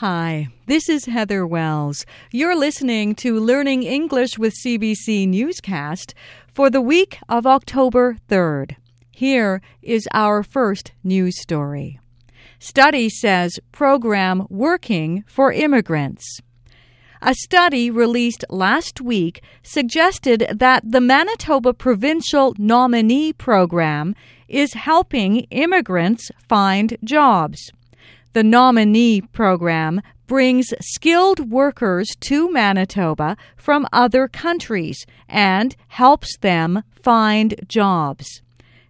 Hi, this is Heather Wells. You're listening to Learning English with CBC Newscast for the week of October 3rd. Here is our first news story. Study says program working for immigrants. A study released last week suggested that the Manitoba Provincial Nominee Program is helping immigrants find jobs. The nominee program brings skilled workers to Manitoba from other countries and helps them find jobs.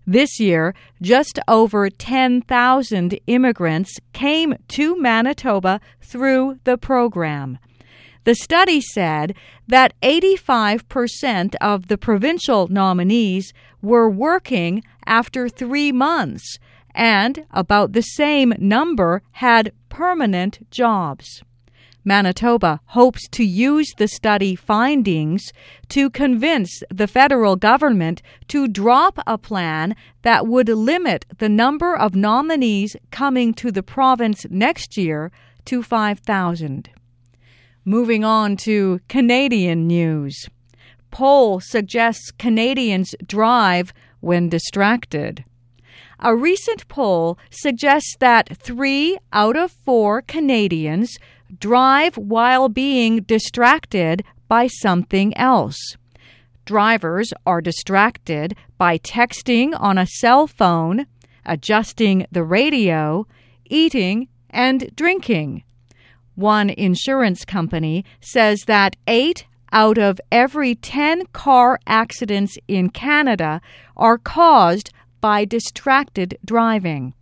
This year, just over 10,000 immigrants came to Manitoba through the program. The study said that 85% of the provincial nominees were working after three months and about the same number had permanent jobs. Manitoba hopes to use the study findings to convince the federal government to drop a plan that would limit the number of nominees coming to the province next year to 5,000. Moving on to Canadian news. Poll suggests Canadians drive when distracted. A recent poll suggests that three out of four Canadians drive while being distracted by something else. Drivers are distracted by texting on a cell phone, adjusting the radio, eating, and drinking. One insurance company says that eight out of every 10 car accidents in Canada are caused by distracted driving.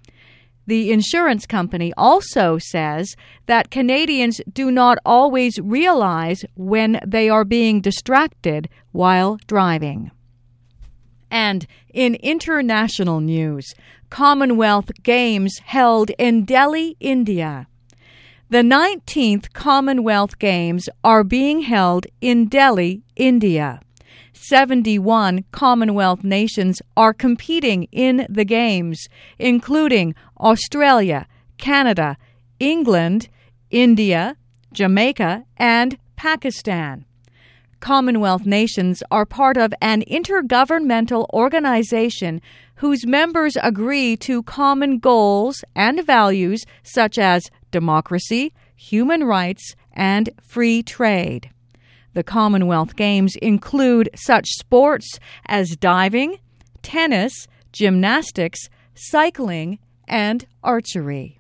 The insurance company also says that Canadians do not always realize when they are being distracted while driving. And in international news, Commonwealth Games held in Delhi, India. The 19th Commonwealth Games are being held in Delhi, India. 71 Commonwealth nations are competing in the Games, including Australia, Canada, England, India, Jamaica, and Pakistan. Commonwealth nations are part of an intergovernmental organization whose members agree to common goals and values such as democracy, human rights, and free trade. The Commonwealth Games include such sports as diving, tennis, gymnastics, cycling, and archery.